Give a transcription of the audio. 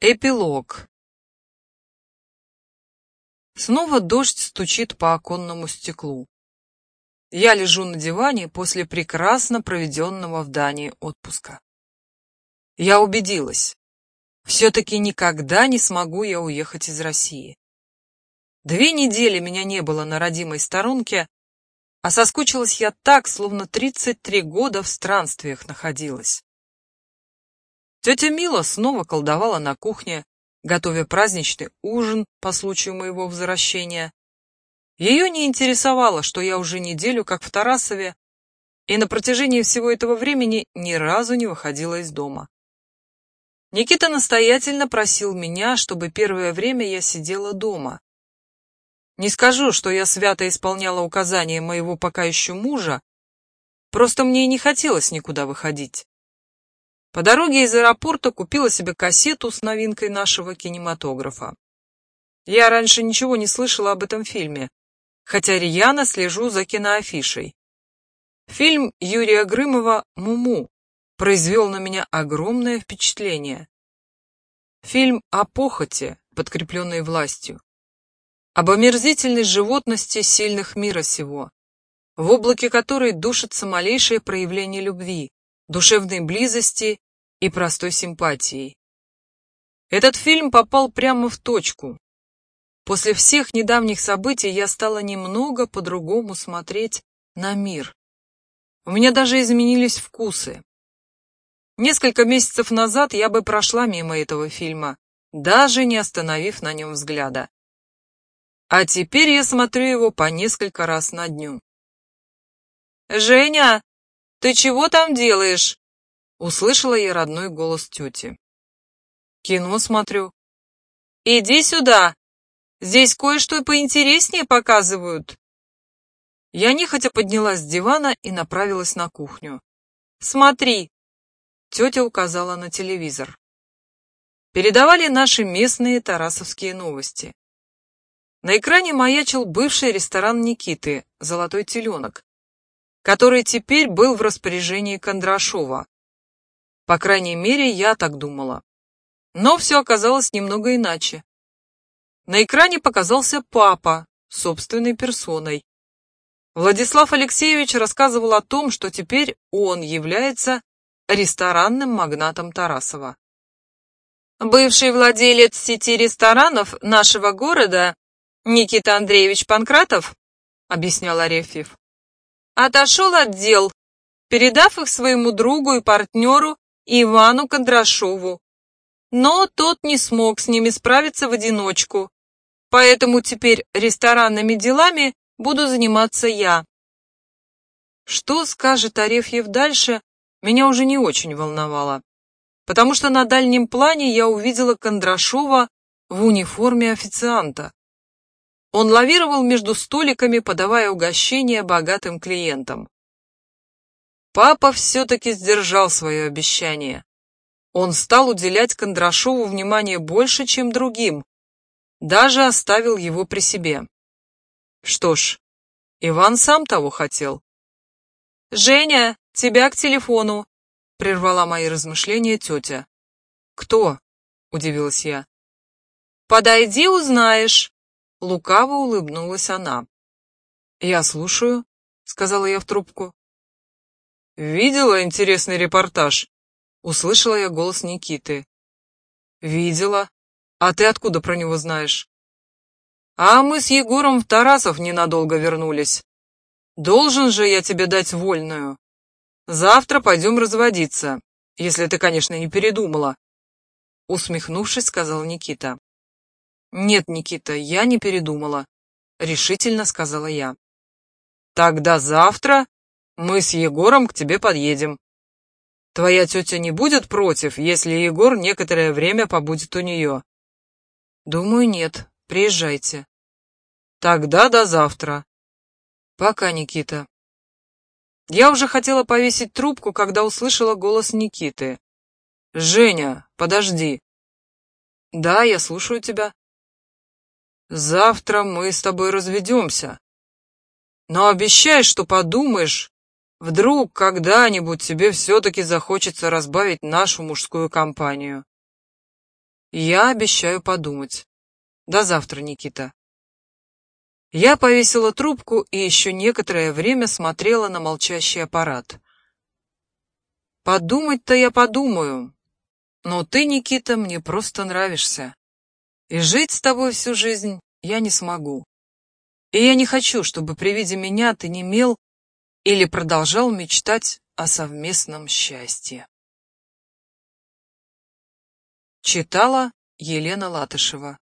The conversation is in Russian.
Эпилог. Снова дождь стучит по оконному стеклу. Я лежу на диване после прекрасно проведенного в Дании отпуска. Я убедилась. Все-таки никогда не смогу я уехать из России. Две недели меня не было на родимой сторонке, а соскучилась я так, словно 33 года в странствиях находилась. Тетя Мила снова колдовала на кухне, готовя праздничный ужин по случаю моего возвращения. Ее не интересовало, что я уже неделю как в Тарасове, и на протяжении всего этого времени ни разу не выходила из дома. Никита настоятельно просил меня, чтобы первое время я сидела дома. Не скажу, что я свято исполняла указания моего пока еще мужа, просто мне не хотелось никуда выходить. По дороге из аэропорта купила себе кассету с новинкой нашего кинематографа. Я раньше ничего не слышала об этом фильме, хотя рьяно слежу за киноафишей. Фильм Юрия Грымова «Муму» произвел на меня огромное впечатление. Фильм о похоти, подкрепленной властью. Об омерзительной животности сильных мира сего, в облаке которой душится малейшее проявление любви, душевной близости и простой симпатией. Этот фильм попал прямо в точку. После всех недавних событий я стала немного по-другому смотреть на мир. У меня даже изменились вкусы. Несколько месяцев назад я бы прошла мимо этого фильма, даже не остановив на нем взгляда. А теперь я смотрю его по несколько раз на дню. «Женя, ты чего там делаешь?» Услышала я родной голос тети. «Кино смотрю». «Иди сюда! Здесь кое-что поинтереснее показывают». Я нехотя поднялась с дивана и направилась на кухню. «Смотри!» Тетя указала на телевизор. Передавали наши местные тарасовские новости. На экране маячил бывший ресторан Никиты «Золотой теленок», который теперь был в распоряжении Кондрашова. По крайней мере, я так думала. Но все оказалось немного иначе. На экране показался папа, собственной персоной. Владислав Алексеевич рассказывал о том, что теперь он является ресторанным магнатом Тарасова. Бывший владелец сети ресторанов нашего города Никита Андреевич Панкратов, объяснял Арефьев, отошел от дел, передав их своему другу и партнеру Ивану Кондрашову. Но тот не смог с ними справиться в одиночку, поэтому теперь ресторанными делами буду заниматься я. Что скажет Арефьев дальше, меня уже не очень волновало, потому что на дальнем плане я увидела Кондрашова в униформе официанта. Он лавировал между столиками, подавая угощения богатым клиентам. Папа все-таки сдержал свое обещание. Он стал уделять Кондрашову внимание больше, чем другим, даже оставил его при себе. Что ж, Иван сам того хотел. «Женя, тебя к телефону!» — прервала мои размышления тетя. «Кто?» — удивилась я. «Подойди, узнаешь!» Лукаво улыбнулась она. «Я слушаю», — сказала я в трубку. «Видела интересный репортаж?» Услышала я голос Никиты. «Видела. А ты откуда про него знаешь?» «А мы с Егором в Тарасов ненадолго вернулись. Должен же я тебе дать вольную. Завтра пойдем разводиться, если ты, конечно, не передумала». Усмехнувшись, сказал Никита. «Нет, Никита, я не передумала», — решительно сказала я. «Тогда завтра мы с Егором к тебе подъедем. Твоя тетя не будет против, если Егор некоторое время побудет у нее?» «Думаю, нет. Приезжайте». «Тогда до завтра». «Пока, Никита». Я уже хотела повесить трубку, когда услышала голос Никиты. «Женя, подожди». «Да, я слушаю тебя». Завтра мы с тобой разведемся. Но обещай, что подумаешь, вдруг когда-нибудь тебе все-таки захочется разбавить нашу мужскую компанию. Я обещаю подумать. До завтра, Никита. Я повесила трубку и еще некоторое время смотрела на молчащий аппарат. Подумать-то я подумаю, но ты, Никита, мне просто нравишься. И жить с тобой всю жизнь я не смогу. И я не хочу, чтобы при виде меня ты не мел или продолжал мечтать о совместном счастье. Читала Елена Латышева